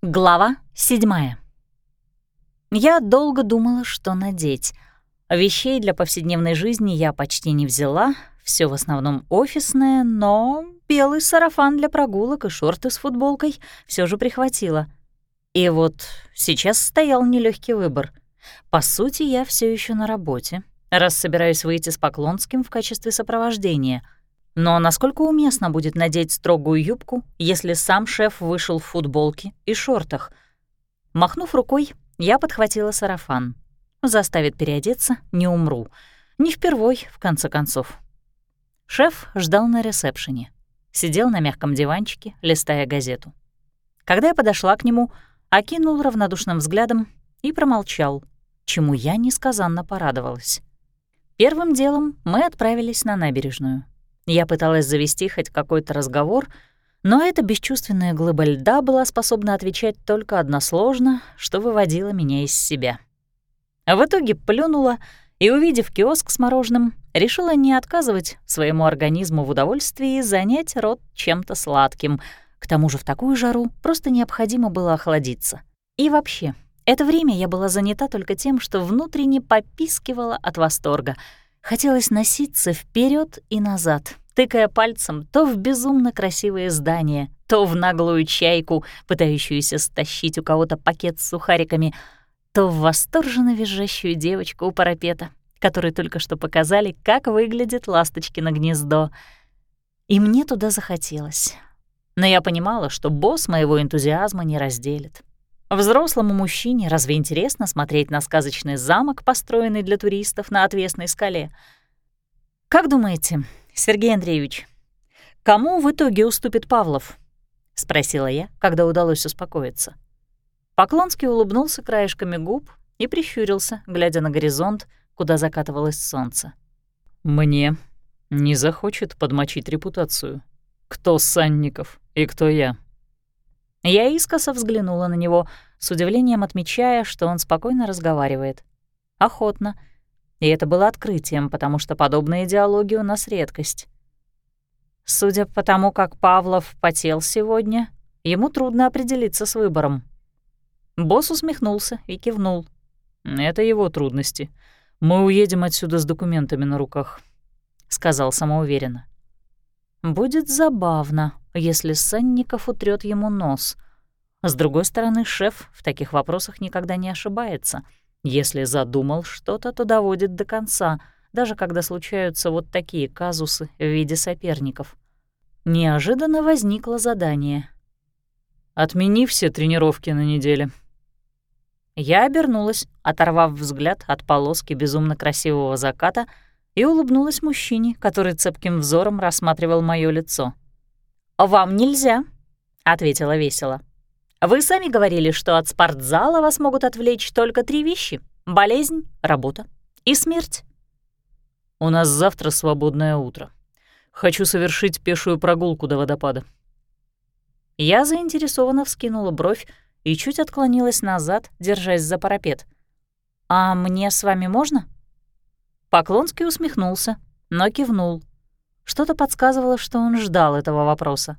Глава седьмая. Я долго думала, что надеть. Вещей для повседневной жизни я почти не взяла, все в основном офисное, но белый сарафан для прогулок и шорты с футболкой все же прихватила. И вот сейчас стоял нелегкий выбор. По сути, я все еще на работе, раз собираюсь выйти с Поклонским в качестве сопровождения — но насколько уместно будет надеть строгую юбку, если сам шеф вышел в футболке и шортах? Махнув рукой, я подхватила сарафан. Заставит переодеться — не умру. Не впервой, в конце концов. Шеф ждал на ресепшене. Сидел на мягком диванчике, листая газету. Когда я подошла к нему, окинул равнодушным взглядом и промолчал, чему я несказанно порадовалась. Первым делом мы отправились на набережную. Я пыталась завести хоть какой-то разговор, но эта бесчувственная глыба льда была способна отвечать только односложно, что выводило меня из себя. А в итоге плюнула и, увидев киоск с мороженым, решила не отказывать своему организму в удовольствии занять рот чем-то сладким. К тому же в такую жару просто необходимо было охладиться. И вообще, это время я была занята только тем, что внутренне попискивала от восторга — Хотелось носиться вперед и назад, тыкая пальцем то в безумно красивые здания, то в наглую чайку, пытающуюся стащить у кого-то пакет с сухариками, то в восторженно визжащую девочку у парапета, которой только что показали, как выглядит ласточкино гнездо. И мне туда захотелось. Но я понимала, что босс моего энтузиазма не разделит. Взрослому мужчине разве интересно смотреть на сказочный замок, построенный для туристов на отвесной скале? «Как думаете, Сергей Андреевич, кому в итоге уступит Павлов?» — спросила я, когда удалось успокоиться. Поклонский улыбнулся краешками губ и прищурился, глядя на горизонт, куда закатывалось солнце. «Мне не захочет подмочить репутацию. Кто Санников и кто я?» Я искоса взглянула на него, с удивлением отмечая, что он спокойно разговаривает. Охотно. И это было открытием, потому что подобные диалоги у нас редкость. Судя по тому, как Павлов потел сегодня, ему трудно определиться с выбором. Босс усмехнулся и кивнул. «Это его трудности. Мы уедем отсюда с документами на руках», — сказал самоуверенно. «Будет забавно», если Санников утрёт ему нос. С другой стороны, шеф в таких вопросах никогда не ошибается. Если задумал что-то, то доводит до конца, даже когда случаются вот такие казусы в виде соперников. Неожиданно возникло задание. «Отмени все тренировки на неделе». Я обернулась, оторвав взгляд от полоски безумно красивого заката, и улыбнулась мужчине, который цепким взором рассматривал моё лицо. «Вам нельзя», — ответила весело. «Вы сами говорили, что от спортзала вас могут отвлечь только три вещи — болезнь, работа и смерть». «У нас завтра свободное утро. Хочу совершить пешую прогулку до водопада». Я заинтересованно вскинула бровь и чуть отклонилась назад, держась за парапет. «А мне с вами можно?» Поклонский усмехнулся, но кивнул. Что-то подсказывало, что он ждал этого вопроса.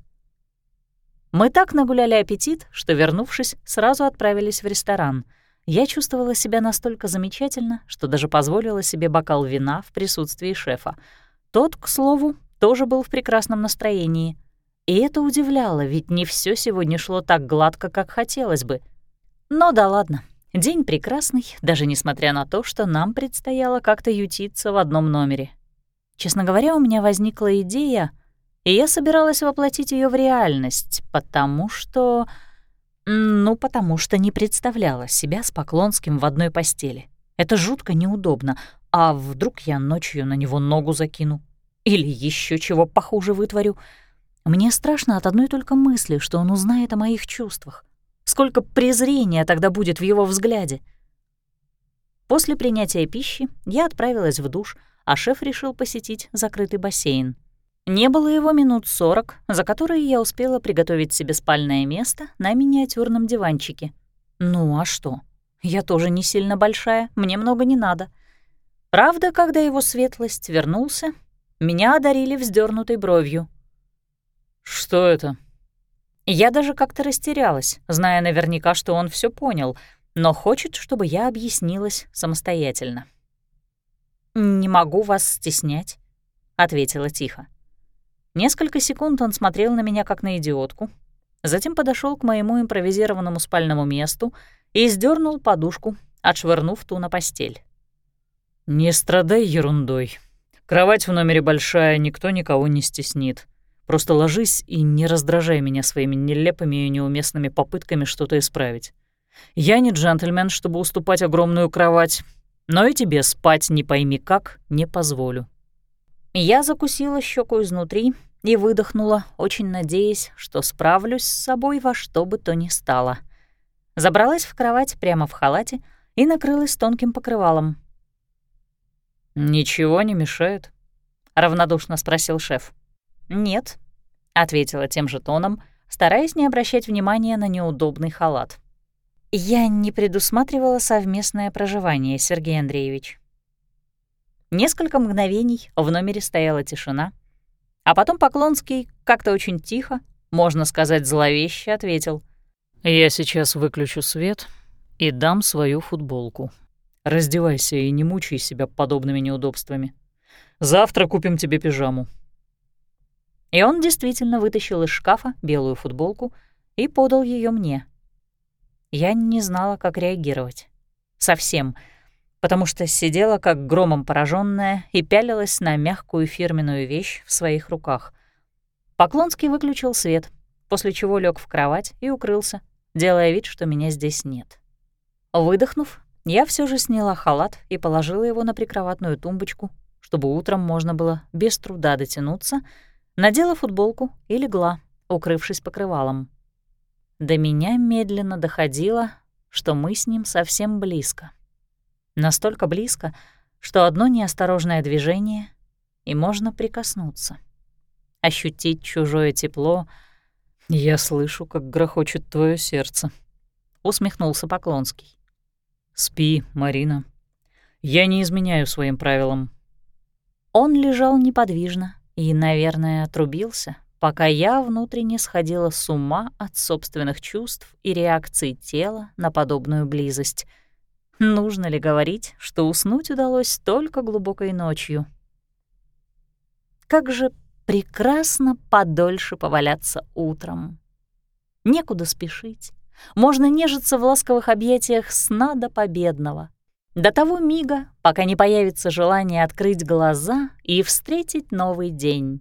Мы так нагуляли аппетит, что, вернувшись, сразу отправились в ресторан. Я чувствовала себя настолько замечательно, что даже позволила себе бокал вина в присутствии шефа. Тот, к слову, тоже был в прекрасном настроении. И это удивляло, ведь не все сегодня шло так гладко, как хотелось бы. Но да ладно, день прекрасный, даже несмотря на то, что нам предстояло как-то ютиться в одном номере. Честно говоря, у меня возникла идея, и я собиралась воплотить ее в реальность, потому что... Ну, потому что не представляла себя с Поклонским в одной постели. Это жутко неудобно. А вдруг я ночью на него ногу закину? Или еще чего похуже вытворю? Мне страшно от одной только мысли, что он узнает о моих чувствах. Сколько презрения тогда будет в его взгляде. После принятия пищи я отправилась в душ — а шеф решил посетить закрытый бассейн. Не было его минут сорок, за которые я успела приготовить себе спальное место на миниатюрном диванчике. Ну а что? Я тоже не сильно большая, мне много не надо. Правда, когда его светлость вернулся, меня одарили вздернутой бровью. «Что это?» Я даже как-то растерялась, зная наверняка, что он все понял, но хочет, чтобы я объяснилась самостоятельно. «Не могу вас стеснять», — ответила тихо. Несколько секунд он смотрел на меня как на идиотку, затем подошел к моему импровизированному спальному месту и сдернул подушку, отшвырнув ту на постель. «Не страдай ерундой. Кровать в номере большая, никто никого не стеснит. Просто ложись и не раздражай меня своими нелепыми и неуместными попытками что-то исправить. Я не джентльмен, чтобы уступать огромную кровать, но и тебе спать не пойми как не позволю». Я закусила щеку изнутри и выдохнула, очень надеясь, что справлюсь с собой во что бы то ни стало. Забралась в кровать прямо в халате и накрылась тонким покрывалом. «Ничего не мешает?» — равнодушно спросил шеф. «Нет», — ответила тем же тоном, стараясь не обращать внимания на неудобный халат. «Я не предусматривала совместное проживание, Сергей Андреевич». Несколько мгновений в номере стояла тишина, а потом Поклонский как-то очень тихо, можно сказать, зловеще ответил. «Я сейчас выключу свет и дам свою футболку. Раздевайся и не мучай себя подобными неудобствами. Завтра купим тебе пижаму». И он действительно вытащил из шкафа белую футболку и подал ее мне. Я не знала, как реагировать. Совсем — потому что сидела как громом пораженная и пялилась на мягкую фирменную вещь в своих руках. Поклонский выключил свет, после чего лег в кровать и укрылся, делая вид, что меня здесь нет. Выдохнув, я все же сняла халат и положила его на прикроватную тумбочку, чтобы утром можно было без труда дотянуться, надела футболку и легла, укрывшись покрывалом. До меня медленно доходило, что мы с ним совсем близко. Настолько близко, что одно неосторожное движение — и можно прикоснуться. Ощутить чужое тепло. «Я слышу, как грохочет твое сердце», — усмехнулся Поклонский. «Спи, Марина. Я не изменяю своим правилам». Он лежал неподвижно и, наверное, отрубился, пока я внутренне сходила с ума от собственных чувств и реакций тела на подобную близость — Нужно ли говорить, что уснуть удалось только глубокой ночью? Как же прекрасно подольше поваляться утром. Некуда спешить. Можно нежиться в ласковых объятиях сна до победного. До того мига, пока не появится желание открыть глаза и встретить новый день.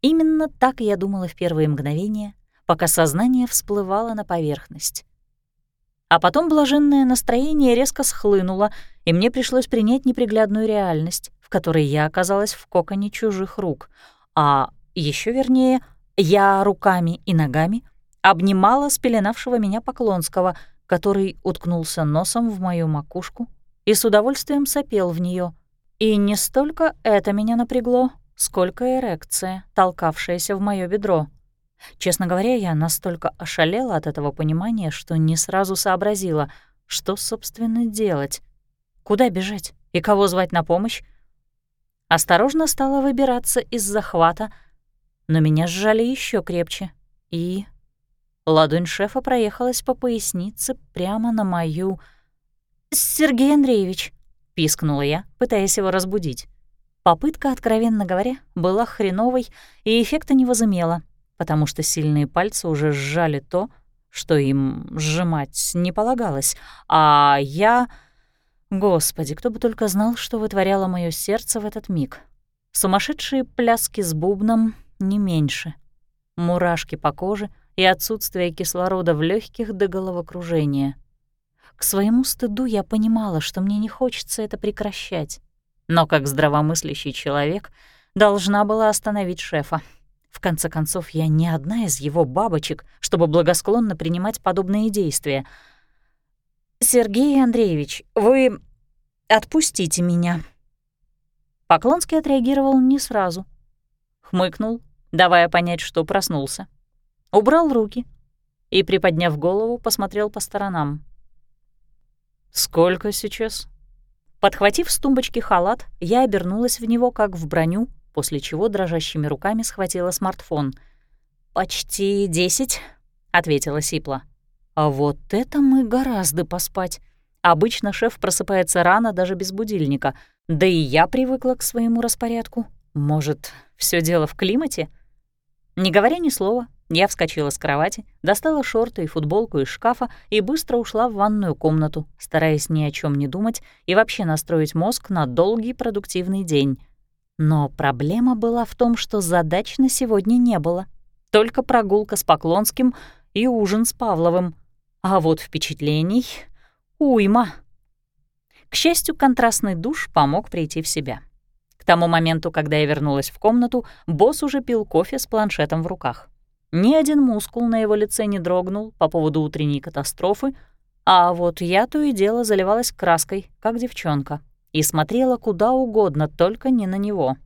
Именно так я думала в первые мгновения, пока сознание всплывало на поверхность. А потом блаженное настроение резко схлынуло, и мне пришлось принять неприглядную реальность, в которой я оказалась в коконе чужих рук. А еще вернее, я руками и ногами обнимала спеленавшего меня Поклонского, который уткнулся носом в мою макушку и с удовольствием сопел в нее. И не столько это меня напрягло, сколько эрекция, толкавшаяся в мое бедро. Честно говоря, я настолько ошалела от этого понимания, что не сразу сообразила, что, собственно, делать. Куда бежать и кого звать на помощь? Осторожно стала выбираться из захвата, но меня сжали еще крепче. И ладонь шефа проехалась по пояснице прямо на мою... «Сергей Андреевич», — пискнула я, пытаясь его разбудить. Попытка, откровенно говоря, была хреновой и эффекта не возымела потому что сильные пальцы уже сжали то, что им сжимать не полагалось, а я... Господи, кто бы только знал, что вытворяло мое сердце в этот миг. Сумасшедшие пляски с бубном не меньше. Мурашки по коже и отсутствие кислорода в легких до головокружения. К своему стыду я понимала, что мне не хочется это прекращать. Но как здравомыслящий человек должна была остановить шефа. В конце концов, я не одна из его бабочек, чтобы благосклонно принимать подобные действия. «Сергей Андреевич, вы отпустите меня». Поклонский отреагировал не сразу. Хмыкнул, давая понять, что проснулся. Убрал руки и, приподняв голову, посмотрел по сторонам. «Сколько сейчас?» Подхватив с тумбочки халат, я обернулась в него, как в броню, после чего дрожащими руками схватила смартфон. «Почти десять», — ответила Сипла. «А вот это мы гораздо поспать. Обычно шеф просыпается рано даже без будильника, да и я привыкла к своему распорядку. Может, все дело в климате?» Не говоря ни слова, я вскочила с кровати, достала шорты и футболку из шкафа и быстро ушла в ванную комнату, стараясь ни о чем не думать и вообще настроить мозг на долгий продуктивный день. Но проблема была в том, что задач на сегодня не было. Только прогулка с Поклонским и ужин с Павловым. А вот впечатлений — уйма. К счастью, контрастный душ помог прийти в себя. К тому моменту, когда я вернулась в комнату, босс уже пил кофе с планшетом в руках. Ни один мускул на его лице не дрогнул по поводу утренней катастрофы, а вот я то и дело заливалась краской, как девчонка, и смотрела куда угодно, только не на него.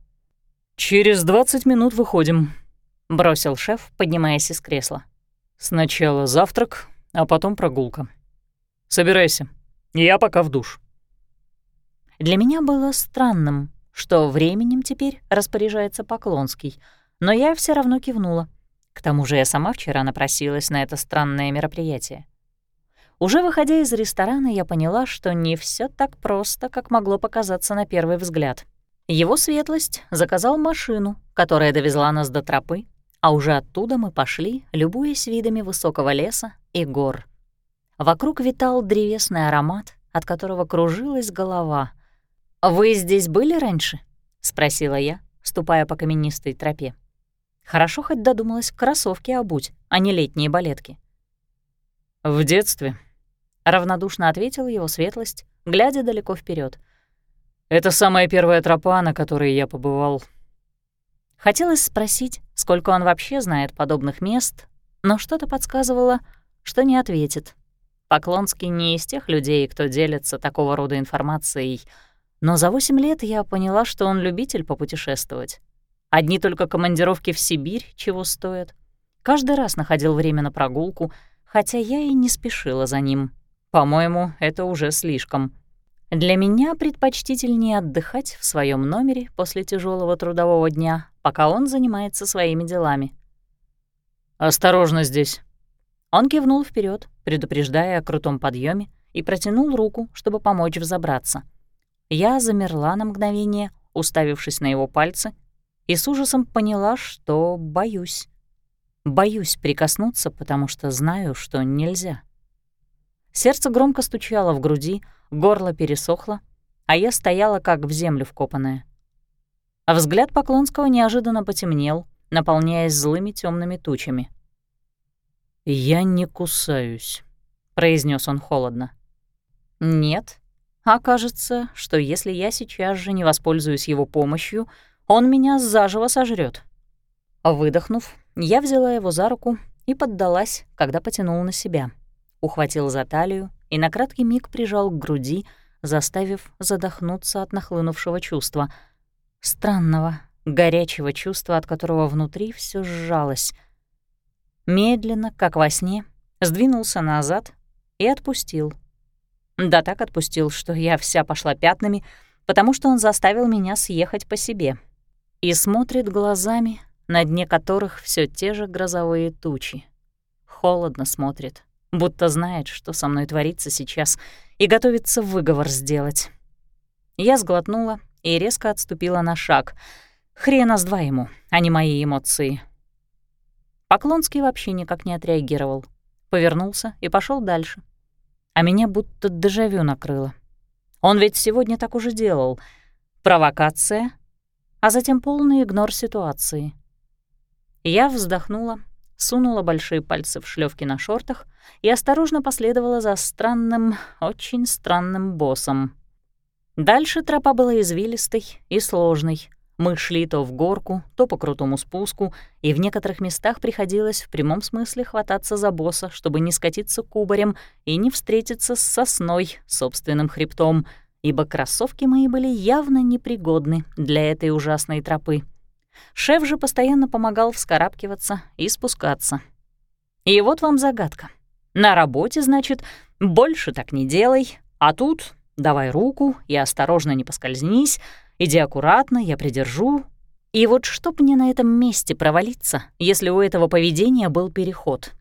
«Через 20 минут выходим», — бросил шеф, поднимаясь из кресла. «Сначала завтрак, а потом прогулка. Собирайся, я пока в душ». Для меня было странным, что временем теперь распоряжается Поклонский, но я все равно кивнула. К тому же я сама вчера напросилась на это странное мероприятие. Уже выходя из ресторана, я поняла, что не все так просто, как могло показаться на первый взгляд. Его светлость заказал машину, которая довезла нас до тропы, а уже оттуда мы пошли, любуясь видами высокого леса и гор. Вокруг витал древесный аромат, от которого кружилась голова. «Вы здесь были раньше?» — спросила я, ступая по каменистой тропе. Хорошо хоть додумалась кроссовки обуть, а не летние балетки. «В детстве», — равнодушно ответил его светлость, глядя далеко вперед. «Это самая первая тропа, на которой я побывал». Хотелось спросить, сколько он вообще знает подобных мест, но что-то подсказывало, что не ответит. Поклонский не из тех людей, кто делится такого рода информацией, но за восемь лет я поняла, что он любитель попутешествовать. Одни только командировки в Сибирь чего стоят. Каждый раз находил время на прогулку, хотя я и не спешила за ним. По-моему, это уже слишком. Для меня предпочтительнее отдыхать в своем номере после тяжелого трудового дня, пока он занимается своими делами. «Осторожно здесь!» Он кивнул вперед, предупреждая о крутом подъеме, и протянул руку, чтобы помочь взобраться. Я замерла на мгновение, уставившись на его пальцы, и с ужасом поняла, что боюсь. Боюсь прикоснуться, потому что знаю, что нельзя. Сердце громко стучало в груди, горло пересохло, а я стояла как в землю вкопанная. А взгляд Поклонского неожиданно потемнел, наполняясь злыми темными тучами. «Я не кусаюсь», — произнес он холодно. «Нет. А кажется, что если я сейчас же не воспользуюсь его помощью, он меня заживо сожрет. Выдохнув, я взяла его за руку и поддалась, когда потянул на себя. Ухватил за талию и на краткий миг прижал к груди, заставив задохнуться от нахлынувшего чувства. Странного, горячего чувства, от которого внутри все сжалось. Медленно, как во сне, сдвинулся назад и отпустил. Да так отпустил, что я вся пошла пятнами, потому что он заставил меня съехать по себе — и смотрит глазами, на дне которых все те же грозовые тучи. Холодно смотрит, будто знает, что со мной творится сейчас, и готовится выговор сделать. Я сглотнула и резко отступила на шаг. Хрена с два ему, а не мои эмоции. Поклонский вообще никак не отреагировал. Повернулся и пошел дальше. А меня будто дежавю накрыло. Он ведь сегодня так уже делал. Провокация — а затем полный игнор ситуации. Я вздохнула, сунула большие пальцы в шлёвки на шортах и осторожно последовала за странным, очень странным боссом. Дальше тропа была извилистой и сложной. Мы шли то в горку, то по крутому спуску, и в некоторых местах приходилось в прямом смысле хвататься за босса, чтобы не скатиться кубарем и не встретиться с сосной, собственным хребтом — ибо кроссовки мои были явно непригодны для этой ужасной тропы. Шеф же постоянно помогал вскарабкиваться и спускаться. И вот вам загадка. На работе, значит, больше так не делай, а тут давай руку и осторожно не поскользнись, иди аккуратно, я придержу. И вот чтоб мне на этом месте провалиться, если у этого поведения был переход.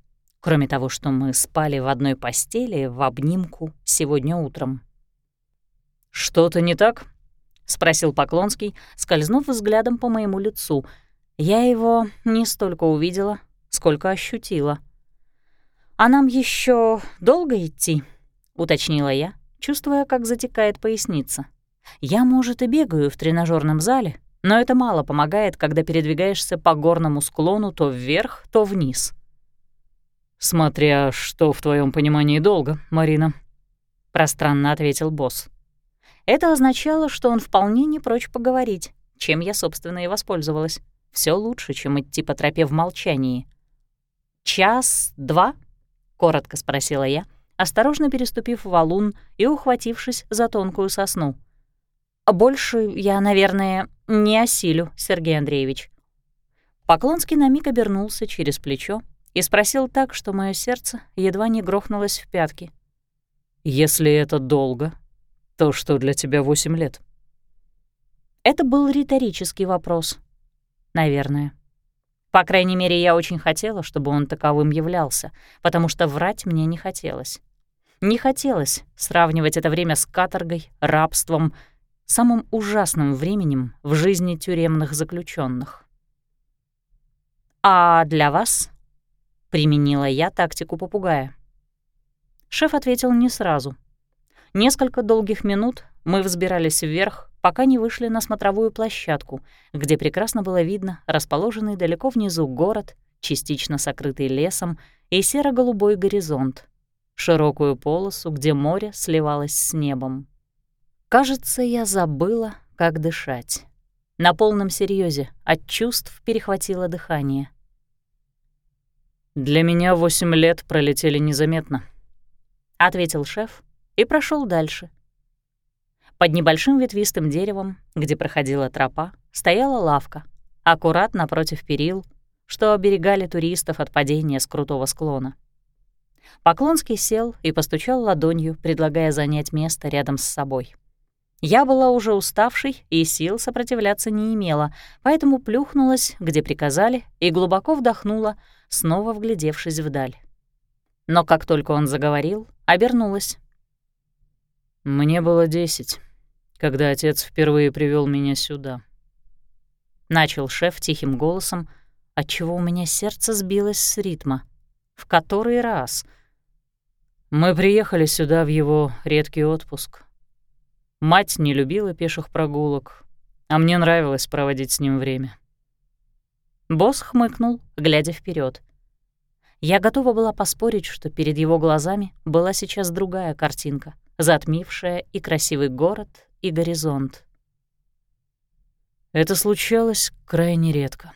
кроме того, что мы спали в одной постели в обнимку сегодня утром. «Что-то не так?» — спросил Поклонский, скользнув взглядом по моему лицу. Я его не столько увидела, сколько ощутила. «А нам еще долго идти?» — уточнила я, чувствуя, как затекает поясница. «Я, может, и бегаю в тренажерном зале, но это мало помогает, когда передвигаешься по горному склону то вверх, то вниз». «Смотря что в твоем понимании долго, Марина», — пространно ответил босс. Это означало, что он вполне не прочь поговорить, чем я, собственно, и воспользовалась. Все лучше, чем идти по тропе в молчании. «Час-два?» — коротко спросила я, осторожно переступив валун и ухватившись за тонкую сосну. «Больше я, наверное, не осилю, Сергей Андреевич». Поклонский на миг обернулся через плечо и спросил так, что мое сердце едва не грохнулось в пятки. «Если это долго, то что для тебя восемь лет?» Это был риторический вопрос. Наверное. По крайней мере, я очень хотела, чтобы он таковым являлся, потому что врать мне не хотелось. Не хотелось сравнивать это время с каторгой, рабством, самым ужасным временем в жизни тюремных заключенных. «А для вас?» — применила я тактику попугая. Шеф ответил не сразу — Несколько долгих минут мы взбирались вверх, пока не вышли на смотровую площадку, где прекрасно было видно расположенный далеко внизу город, частично сокрытый лесом, и серо-голубой горизонт, широкую полосу, где море сливалось с небом. Кажется, я забыла, как дышать. На полном серьезе от чувств перехватило дыхание. «Для меня восемь лет пролетели незаметно», — ответил шеф, и прошел дальше. Под небольшим ветвистым деревом, где проходила тропа, стояла лавка, аккурат напротив перил, что оберегали туристов от падения с крутого склона. Поклонский сел и постучал ладонью, предлагая занять место рядом с собой. Я была уже уставшей и сил сопротивляться не имела, поэтому плюхнулась, где приказали, и глубоко вдохнула, снова вглядевшись вдаль. Но как только он заговорил, обернулась мне было десять, когда отец впервые привел меня сюда. Начал шеф тихим голосом, отчего у меня сердце сбилось с ритма. В который раз? Мы приехали сюда в его редкий отпуск. Мать не любила пеших прогулок, а мне нравилось проводить с ним время. Босс хмыкнул, глядя вперед. Я готова была поспорить, что перед его глазами была сейчас другая картинка — затмившая и красивый город, и горизонт. Это случалось крайне редко.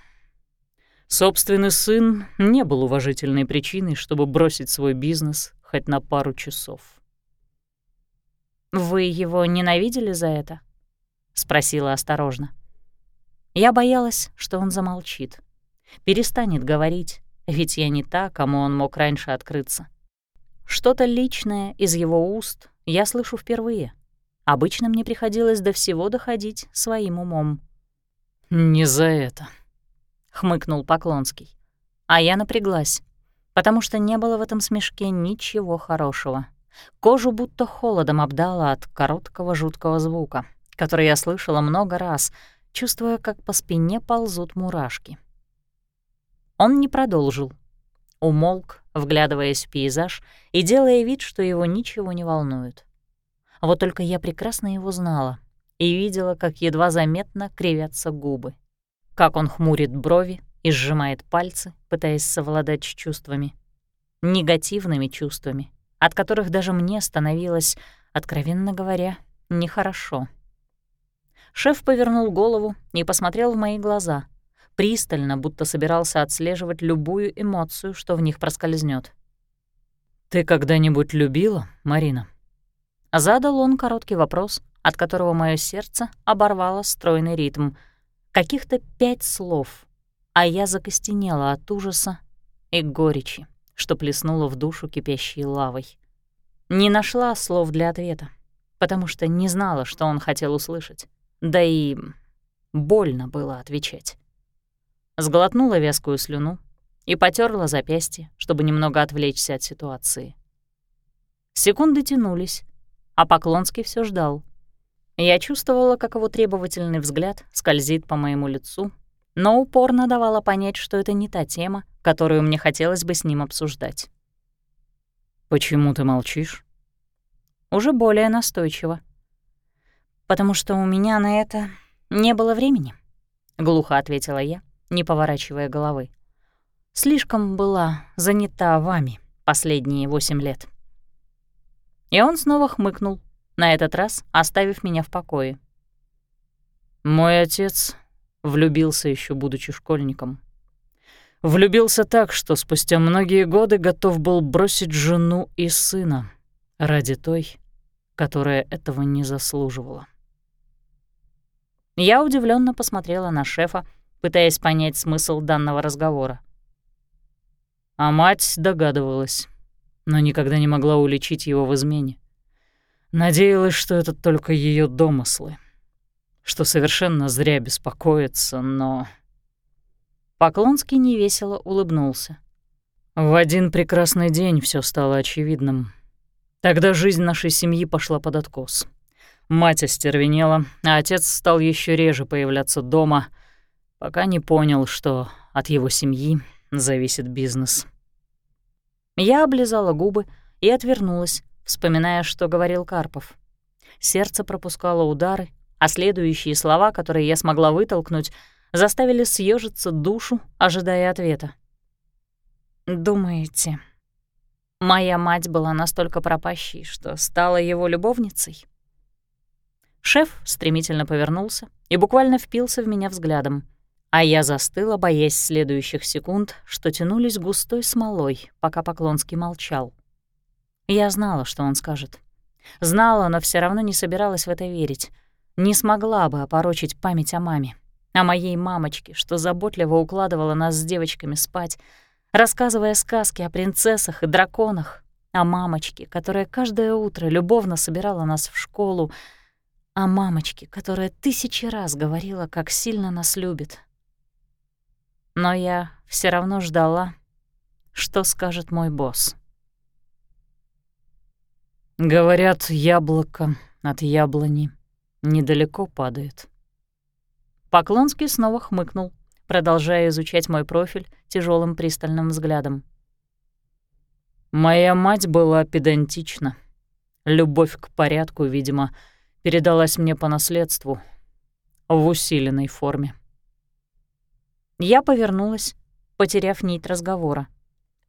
Собственный сын не был уважительной причиной, чтобы бросить свой бизнес хоть на пару часов. «Вы его ненавидели за это?» — спросила осторожно. Я боялась, что он замолчит, перестанет говорить, ведь я не та, кому он мог раньше открыться. Что-то личное из его уст я слышу впервые. Обычно мне приходилось до всего доходить своим умом. «Не за это», — хмыкнул Поклонский. А я напряглась, потому что не было в этом смешке ничего хорошего. Кожу будто холодом обдала от короткого жуткого звука, который я слышала много раз, чувствуя, как по спине ползут мурашки. Он не продолжил. Умолк, вглядываясь в пейзаж и делая вид, что его ничего не волнует. Вот только я прекрасно его знала и видела, как едва заметно кривятся губы, как он хмурит брови и сжимает пальцы, пытаясь совладать с чувствами. Негативными чувствами, от которых даже мне становилось, откровенно говоря, нехорошо. Шеф повернул голову и посмотрел в мои глаза — пристально, будто собирался отслеживать любую эмоцию, что в них проскользнет. «Ты когда-нибудь любила, Марина?» Задал он короткий вопрос, от которого мое сердце оборвало стройный ритм. Каких-то пять слов, а я закостенела от ужаса и горечи, что плеснуло в душу кипящей лавой. Не нашла слов для ответа, потому что не знала, что он хотел услышать. Да и больно было отвечать. Сглотнула вязкую слюну и потерла запястье, чтобы немного отвлечься от ситуации. Секунды тянулись, а Поклонский все ждал. Я чувствовала, как его требовательный взгляд скользит по моему лицу, но упорно давала понять, что это не та тема, которую мне хотелось бы с ним обсуждать. «Почему ты молчишь?» Уже более настойчиво. «Потому что у меня на это не было времени», — глухо ответила я, не поворачивая головы. «Слишком была занята вами последние восемь лет». И он снова хмыкнул, на этот раз оставив меня в покое. Мой отец влюбился еще будучи школьником. Влюбился так, что спустя многие годы готов был бросить жену и сына ради той, которая этого не заслуживала. Я удивленно посмотрела на шефа, пытаясь понять смысл данного разговора. А мать догадывалась, но никогда не могла уличить его в измене. Надеялась, что это только ее домыслы, что совершенно зря беспокоится, но... Поклонский невесело улыбнулся. В один прекрасный день все стало очевидным. Тогда жизнь нашей семьи пошла под откос. Мать остервенела, а отец стал еще реже появляться дома, пока не понял, что от его семьи зависит бизнес. Я облизала губы и отвернулась, вспоминая, что говорил Карпов. Сердце пропускало удары, а следующие слова, которые я смогла вытолкнуть, заставили съежиться душу, ожидая ответа. «Думаете, моя мать была настолько пропащей, что стала его любовницей?» Шеф стремительно повернулся и буквально впился в меня взглядом, а я застыла, боясь следующих секунд, что тянулись густой смолой, пока Поклонский молчал. Я знала, что он скажет. Знала, но все равно не собиралась в это верить. Не смогла бы опорочить память о маме, о моей мамочке, что заботливо укладывала нас с девочками спать, рассказывая сказки о принцессах и драконах, о мамочке, которая каждое утро любовно собирала нас в школу, о мамочке, которая тысячи раз говорила, как сильно нас любит. Но я все равно ждала, что скажет мой босс. Говорят, яблоко от яблони недалеко падает. Поклонский снова хмыкнул, продолжая изучать мой профиль тяжелым пристальным взглядом. Моя мать была педантична. Любовь к порядку, видимо, передалась мне по наследству в усиленной форме. Я повернулась, потеряв нить разговора.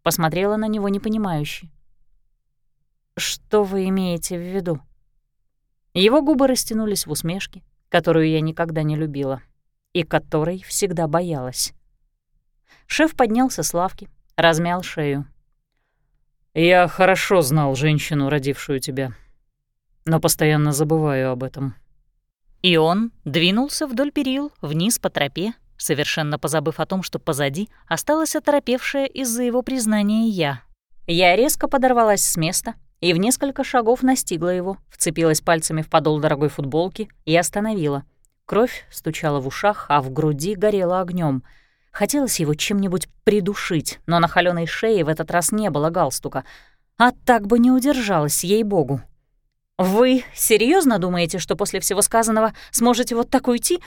Посмотрела на него непонимающе. «Что вы имеете в виду?» Его губы растянулись в усмешке, которую я никогда не любила и которой всегда боялась. Шеф поднялся с лавки, размял шею. «Я хорошо знал женщину, родившую тебя, но постоянно забываю об этом». И он двинулся вдоль перил, вниз по тропе, совершенно позабыв о том, что позади осталась оторопевшая из-за его признания я. Я резко подорвалась с места и в несколько шагов настигла его, вцепилась пальцами в подол дорогой футболки и остановила. Кровь стучала в ушах, а в груди горела огнем. Хотелось его чем-нибудь придушить, но на холёной шее в этот раз не было галстука. А так бы не удержалась, ей-богу. «Вы серьезно думаете, что после всего сказанного сможете вот так уйти?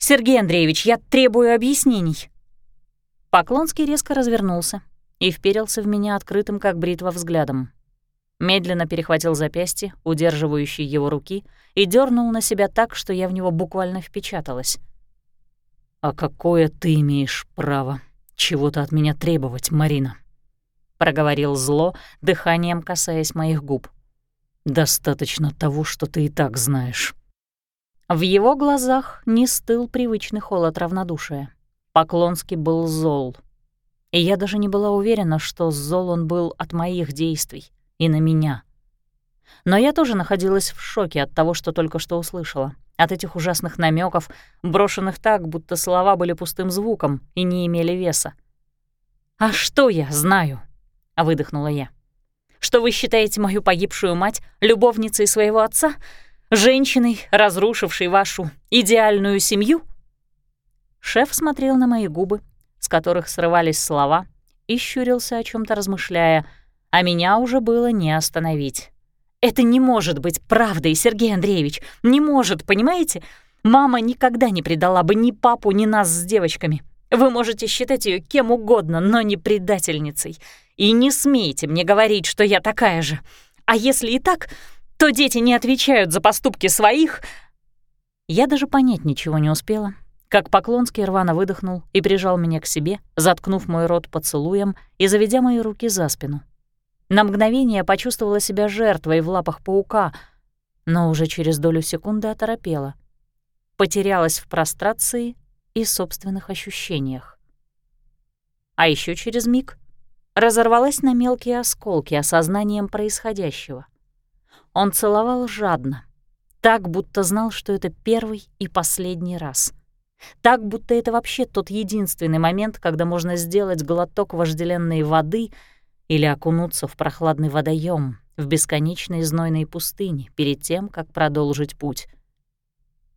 Сергей Андреевич, я требую объяснений». Поклонский резко развернулся и вперился в меня открытым, как бритва, взглядом медленно перехватил запястье, удерживающее его руки, и дернул на себя так, что я в него буквально впечаталась. «А какое ты имеешь право чего-то от меня требовать, Марина?» — проговорил зло, дыханием касаясь моих губ. «Достаточно того, что ты и так знаешь». В его глазах не стыл привычный холод равнодушия. Поклонский был зол. И я даже не была уверена, что зол он был от моих действий и на меня. Но я тоже находилась в шоке от того, что только что услышала, от этих ужасных намеков, брошенных так, будто слова были пустым звуком и не имели веса. «А что я знаю?» — выдохнула я. «Что вы считаете мою погибшую мать любовницей своего отца, женщиной, разрушившей вашу идеальную семью?» Шеф смотрел на мои губы, с которых срывались слова, и щурился о чем то размышляя, а меня уже было не остановить. «Это не может быть правдой, Сергей Андреевич! Не может, понимаете? Мама никогда не предала бы ни папу, ни нас с девочками. Вы можете считать ее кем угодно, но не предательницей. И не смейте мне говорить, что я такая же. А если и так, то дети не отвечают за поступки своих...» Я даже понять ничего не успела, как Поклонский рвано выдохнул и прижал меня к себе, заткнув мой рот поцелуем и заведя мои руки за спину. На мгновение почувствовала себя жертвой в лапах паука, но уже через долю секунды оторопела. Потерялась в прострации и собственных ощущениях. А еще через миг разорвалась на мелкие осколки осознанием происходящего. Он целовал жадно, так, будто знал, что это первый и последний раз. Так, будто это вообще тот единственный момент, когда можно сделать глоток вожделенной воды или окунуться в прохладный водоем в бесконечной знойной пустыне перед тем, как продолжить путь.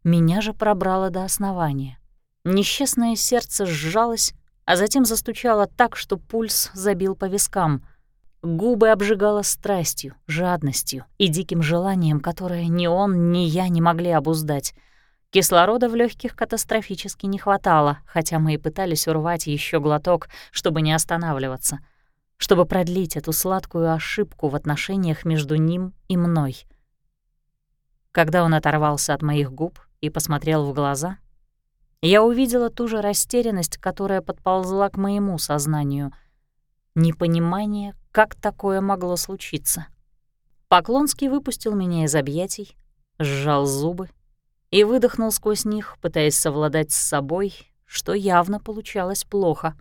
Меня же пробрало до основания. Несчастное сердце сжалось, а затем застучало так, что пульс забил по вискам. Губы обжигало страстью, жадностью и диким желанием, которое ни он, ни я не могли обуздать. Кислорода в легких катастрофически не хватало, хотя мы и пытались урвать еще глоток, чтобы не останавливаться, чтобы продлить эту сладкую ошибку в отношениях между ним и мной. Когда он оторвался от моих губ и посмотрел в глаза, я увидела ту же растерянность, которая подползла к моему сознанию, непонимание, как такое могло случиться? Поклонский выпустил меня из объятий, сжал зубы и выдохнул сквозь них, пытаясь совладать с собой, что явно получалось плохо.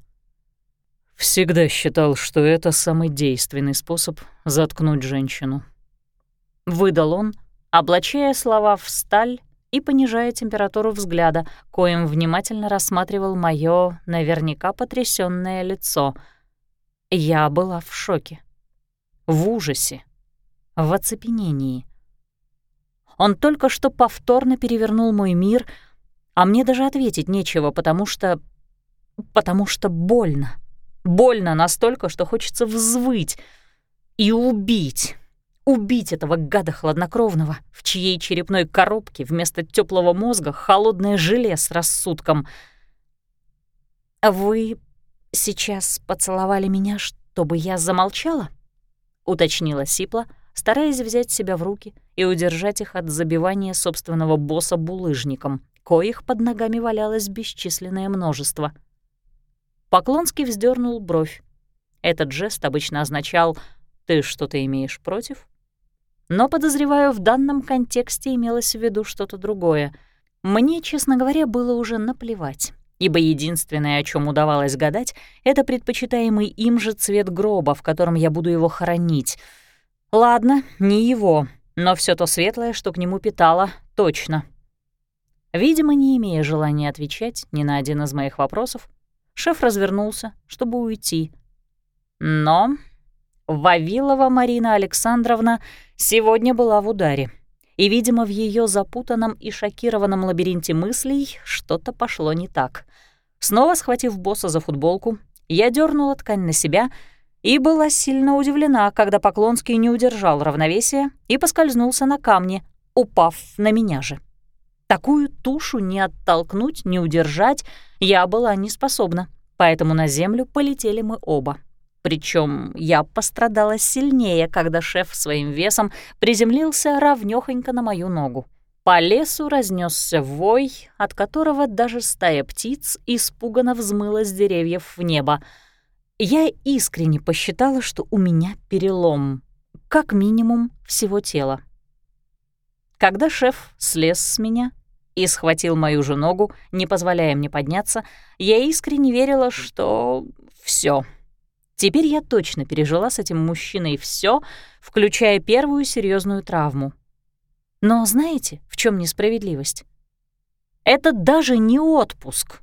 «Всегда считал, что это самый действенный способ заткнуть женщину». Выдал он, облачая слова в сталь и понижая температуру взгляда, коим внимательно рассматривал моё наверняка потрясённое лицо — я была в шоке, в ужасе, в оцепенении. Он только что повторно перевернул мой мир, а мне даже ответить нечего, потому что... потому что больно. Больно настолько, что хочется взвыть и убить. Убить этого гада хладнокровного, в чьей черепной коробке вместо теплого мозга холодное желе с рассудком. «Вы сейчас поцеловали меня, чтобы я замолчала?» — уточнила Сипла, стараясь взять себя в руки и удержать их от забивания собственного босса булыжником, коих под ногами валялось бесчисленное множество. Поклонский вздернул бровь. Этот жест обычно означал «ты что-то имеешь против?» Но, подозреваю, в данном контексте имелось в виду что-то другое. Мне, честно говоря, было уже наплевать ибо единственное, о чем удавалось гадать, это предпочитаемый им же цвет гроба, в котором я буду его хоронить. Ладно, не его, но все то светлое, что к нему питало, точно. Видимо, не имея желания отвечать ни на один из моих вопросов, шеф развернулся, чтобы уйти. Но Вавилова Марина Александровна сегодня была в ударе и, видимо, в ее запутанном и шокированном лабиринте мыслей что-то пошло не так. Снова схватив босса за футболку, я дернула ткань на себя и была сильно удивлена, когда Поклонский не удержал равновесия и поскользнулся на камне, упав на меня же. Такую тушу не оттолкнуть, не удержать я была не способна, поэтому на землю полетели мы оба. Причем я пострадала сильнее, когда шеф своим весом приземлился равнёхонько на мою ногу. По лесу разнесся вой, от которого даже стая птиц испуганно взмыла с деревьев в небо. Я искренне посчитала, что у меня перелом, как минимум всего тела. Когда шеф слез с меня и схватил мою же ногу, не позволяя мне подняться, я искренне верила, что все. Теперь я точно пережила с этим мужчиной все, включая первую серьезную травму. Но знаете, в чем несправедливость? Это даже не отпуск.